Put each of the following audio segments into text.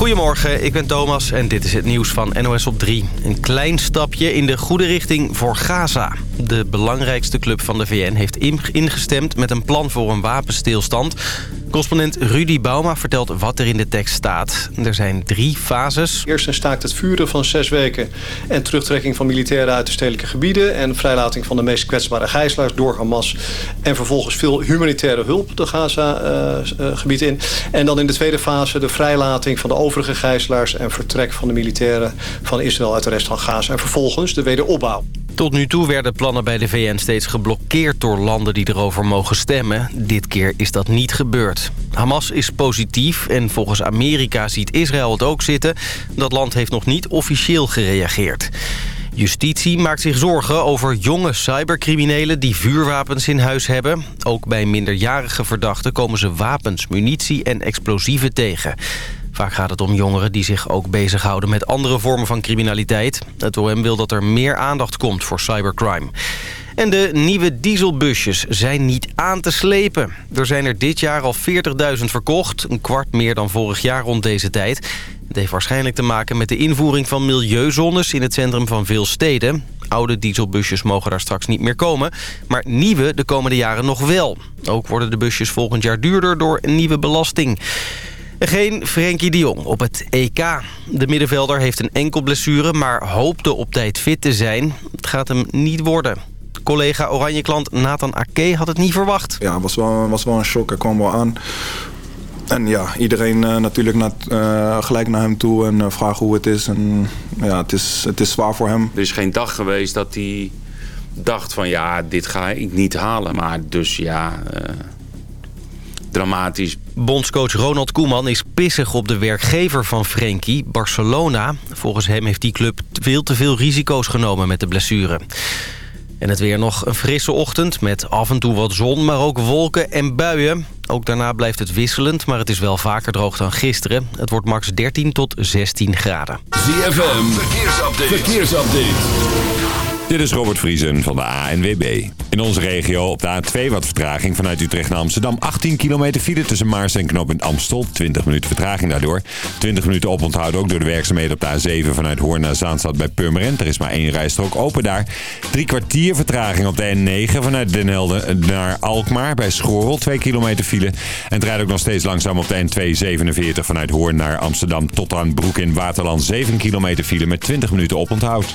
Goedemorgen, ik ben Thomas en dit is het nieuws van NOS op 3. Een klein stapje in de goede richting voor Gaza. De belangrijkste club van de VN heeft ingestemd met een plan voor een wapenstilstand. Correspondent Rudy Bauma vertelt wat er in de tekst staat. Er zijn drie fases. Eerst een staakt het vuren van zes weken... en terugtrekking van militairen uit de stedelijke gebieden... en vrijlating van de meest kwetsbare gijzelaars door Hamas... en vervolgens veel humanitaire hulp de Gaza-gebied in. En dan in de tweede fase de vrijlating van de overige gijzelaars... en vertrek van de militairen van Israël uit de rest van Gaza. En vervolgens de wederopbouw. Tot nu toe werden plannen bij de VN steeds geblokkeerd door landen die erover mogen stemmen. Dit keer is dat niet gebeurd. Hamas is positief en volgens Amerika ziet Israël het ook zitten. Dat land heeft nog niet officieel gereageerd. Justitie maakt zich zorgen over jonge cybercriminelen die vuurwapens in huis hebben. Ook bij minderjarige verdachten komen ze wapens, munitie en explosieven tegen. Vaak gaat het om jongeren die zich ook bezighouden met andere vormen van criminaliteit. Het OM wil dat er meer aandacht komt voor cybercrime. En de nieuwe dieselbusjes zijn niet aan te slepen. Er zijn er dit jaar al 40.000 verkocht, een kwart meer dan vorig jaar rond deze tijd. Het heeft waarschijnlijk te maken met de invoering van milieuzones in het centrum van veel steden. Oude dieselbusjes mogen daar straks niet meer komen, maar nieuwe de komende jaren nog wel. Ook worden de busjes volgend jaar duurder door een nieuwe belasting. Geen Frenkie de Jong op het EK. De middenvelder heeft een enkel blessure, maar hoopte op tijd fit te zijn. Het gaat hem niet worden. Collega Oranjeklant Nathan Ake had het niet verwacht. Ja, was wel, was wel een shock. Hij kwam wel aan. En ja, iedereen uh, natuurlijk naar, uh, gelijk naar hem toe en uh, vragen hoe het is. En ja, het is, het is zwaar voor hem. Er is geen dag geweest dat hij dacht van ja, dit ga ik niet halen. Maar dus ja, dramatisch. Bondscoach Ronald Koeman is pissig op de werkgever van Frenkie, Barcelona. Volgens hem heeft die club veel te veel risico's genomen met de blessure. En het weer nog een frisse ochtend met af en toe wat zon, maar ook wolken en buien. Ook daarna blijft het wisselend, maar het is wel vaker droog dan gisteren. Het wordt max 13 tot 16 graden. ZFM, verkeersupdate. verkeersupdate. Dit is Robert Vriesen van de ANWB. In onze regio op de A2 wat vertraging vanuit Utrecht naar Amsterdam. 18 kilometer file tussen Maars en Knoop Amstel. 20 minuten vertraging daardoor. 20 minuten oponthoud ook door de werkzaamheden op de A7 vanuit Hoorn naar Zaanstad bij Purmerend. Er is maar één rijstrook open daar. Drie kwartier vertraging op de N9 vanuit Den Helder naar Alkmaar bij Schorrel. 2 kilometer file. En het rijdt ook nog steeds langzaam op de N247 vanuit Hoorn naar Amsterdam tot aan Broek in Waterland. 7 kilometer file met 20 minuten oponthoud.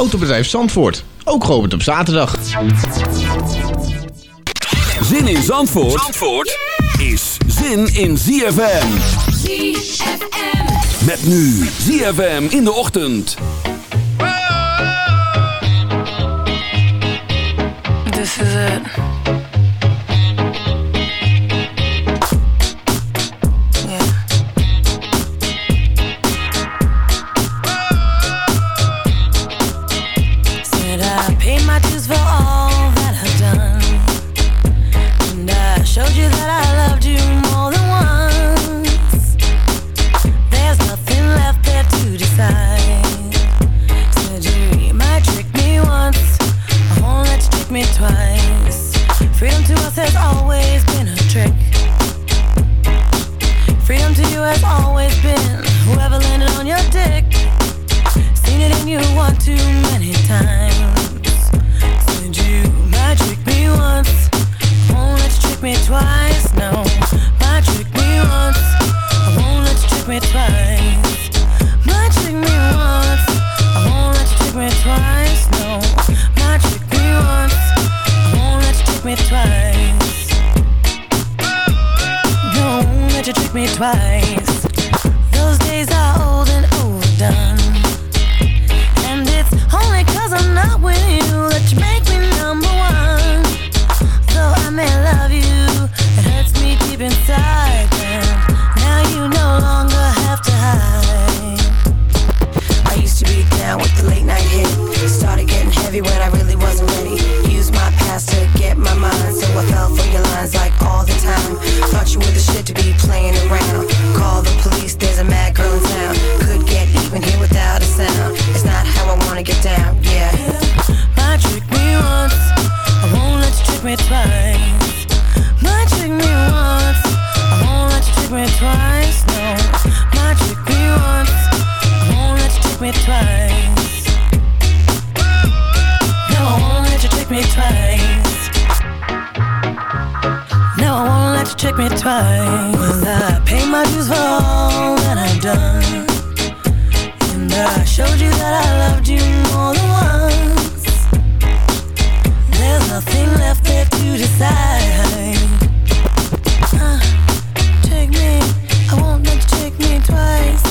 Autobedrijf Zandvoort. Ook geopend op zaterdag. Zin in Zandvoort, Zandvoort is zin in ZFM. ZFM. Met nu ZFM in de ochtend. This is it. Trick me twice. I pay my dues for all that I've done. And I showed you that I loved you more than once. There's nothing left there to decide. Uh, me, I won't let you me twice.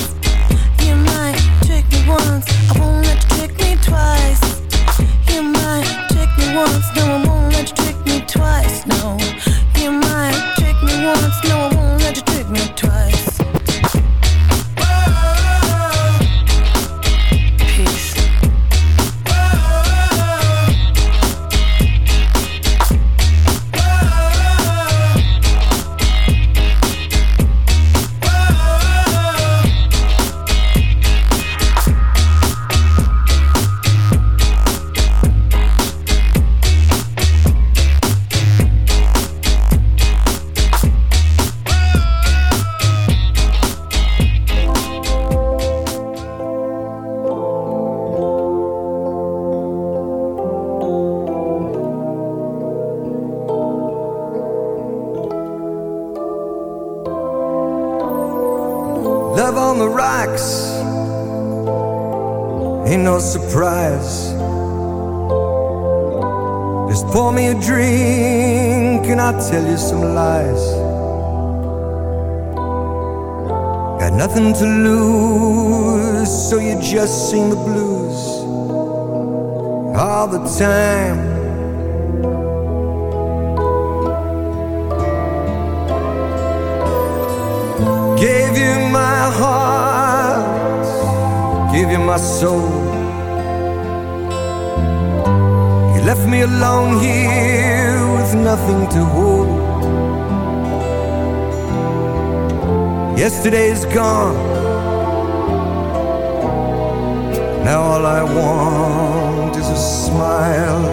You might me once, I won't let you me twice. You might me once, no, gave you my soul. You left me alone here with nothing to hold. Yesterday's gone. Now all I want is a smile.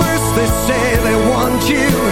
First they say they want you.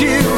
You.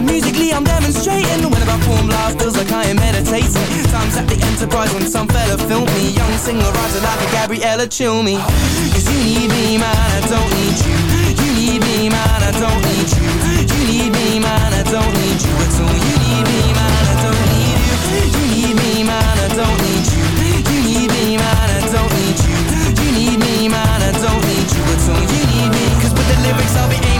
And musically I'm demonstrating. When I perform live feels like I am meditating. Times at the Enterprise when some fella filmed me. Young singer-writer like a Gabriella Cilmi. Cause you need me man, I don't need you. You need me man, I don't need you. You need me man, I don't need you at all. You need me man, I don't need you. You need me man, I don't need you. You need me man, I don't need you. You need me man, I don't need you at all. You need me Cause with the lyrics I'll be aiming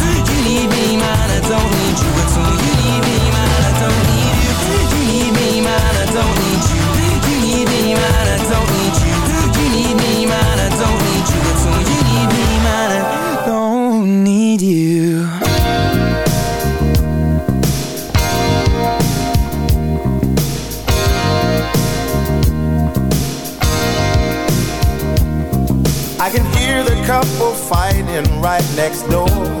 don't need you You need me man I don't need you. You need me man I don't need you. You need me man I don't need you. You need me man I don't need you You need me man I don't need you. I can hear the couple fighting right next door.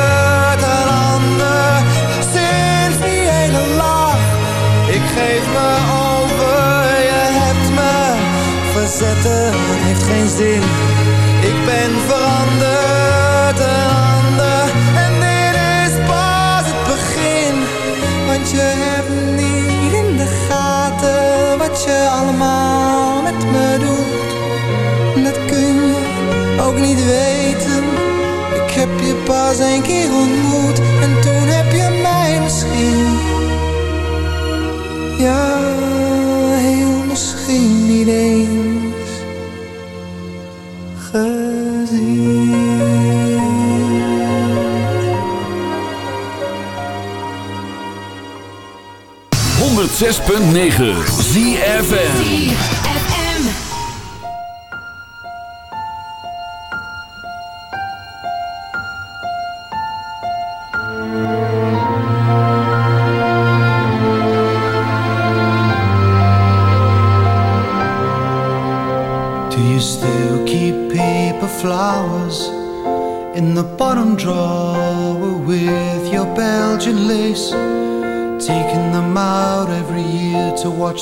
geef me over, je hebt me verzetten, heeft geen zin. Ik ben veranderd, 106.9 ZFN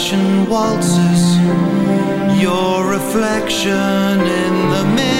Fashioned waltzes. Your reflection in the mirror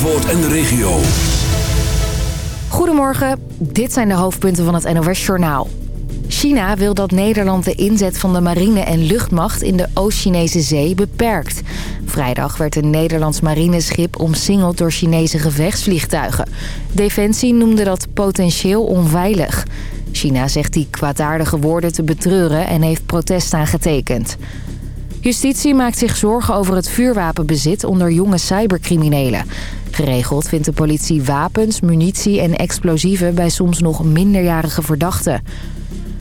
En de regio. Goedemorgen, dit zijn de hoofdpunten van het NOS-journaal. China wil dat Nederland de inzet van de marine en luchtmacht in de Oost-Chinese zee beperkt. Vrijdag werd een Nederlands marineschip omsingeld door Chinese gevechtsvliegtuigen. Defensie noemde dat potentieel onveilig. China zegt die kwaadaardige woorden te betreuren en heeft protest aangetekend. Justitie maakt zich zorgen over het vuurwapenbezit onder jonge cybercriminelen. Geregeld vindt de politie wapens, munitie en explosieven bij soms nog minderjarige verdachten.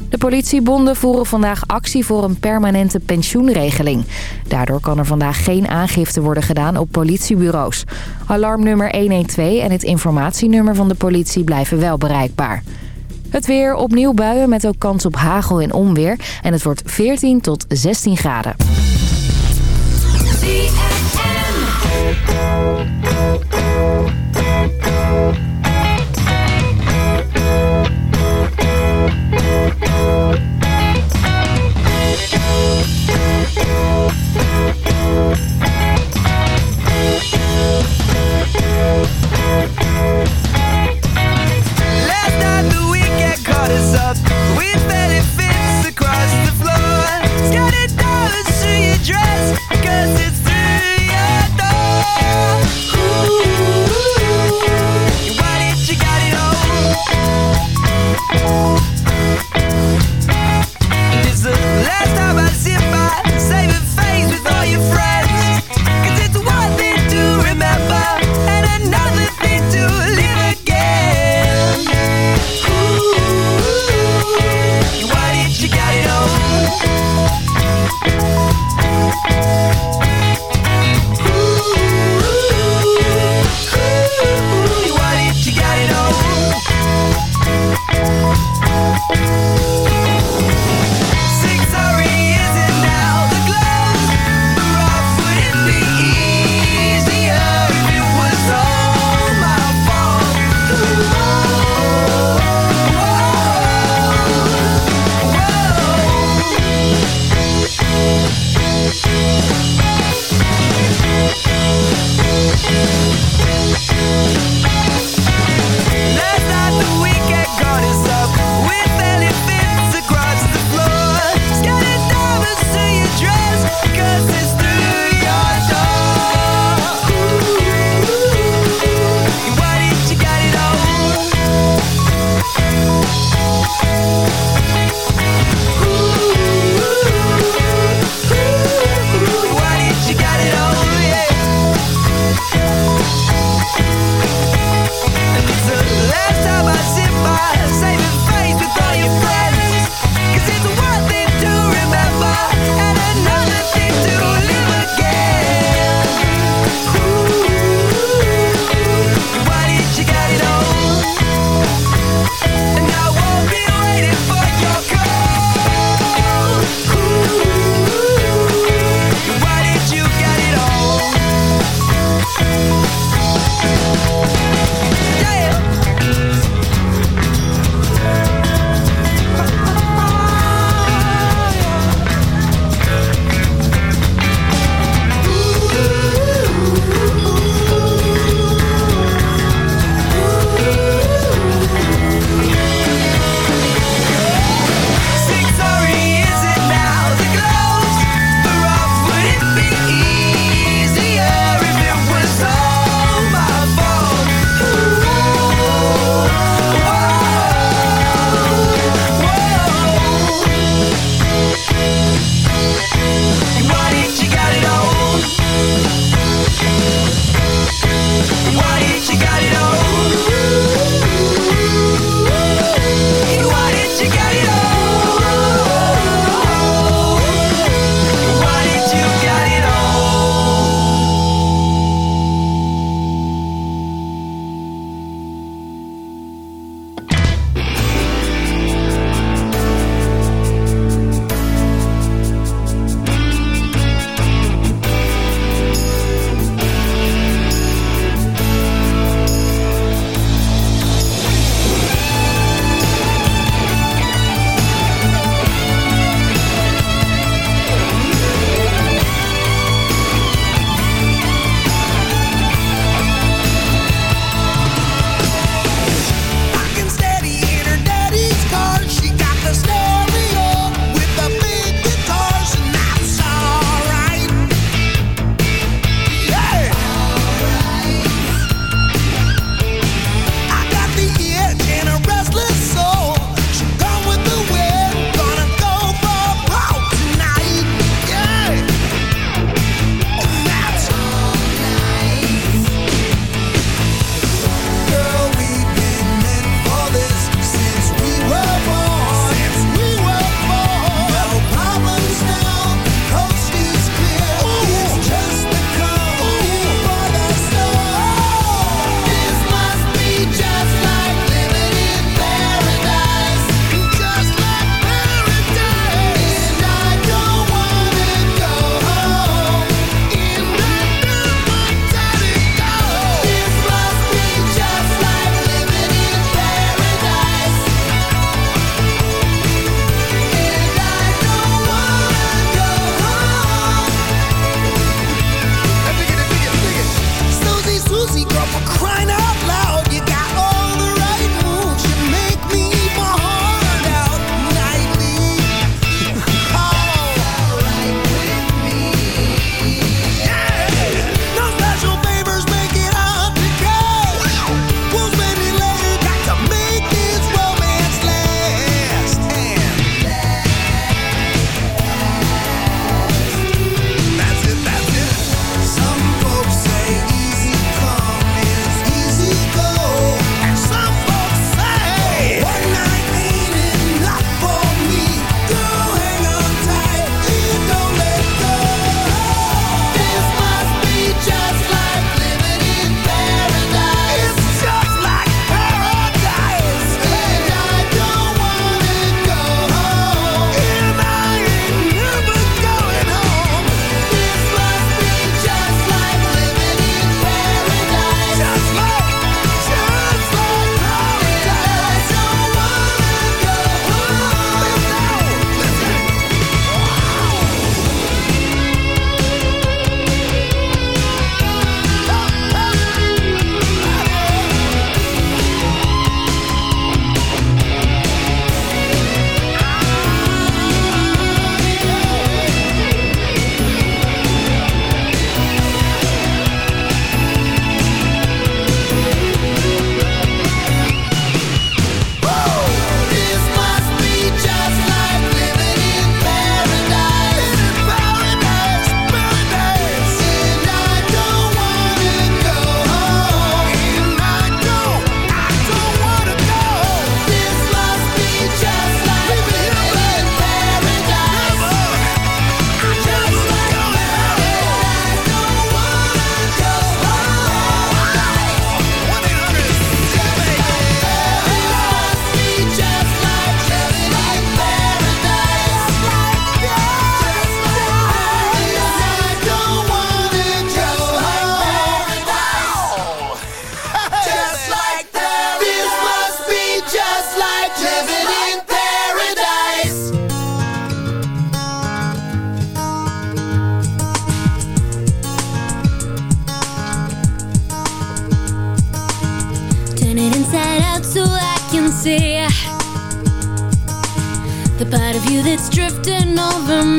De politiebonden voeren vandaag actie voor een permanente pensioenregeling. Daardoor kan er vandaag geen aangifte worden gedaan op politiebureaus. Alarmnummer 112 en het informatienummer van de politie blijven wel bereikbaar. Het weer, opnieuw buien met ook kans op hagel en onweer. En het wordt 14 tot 16 graden. Over me.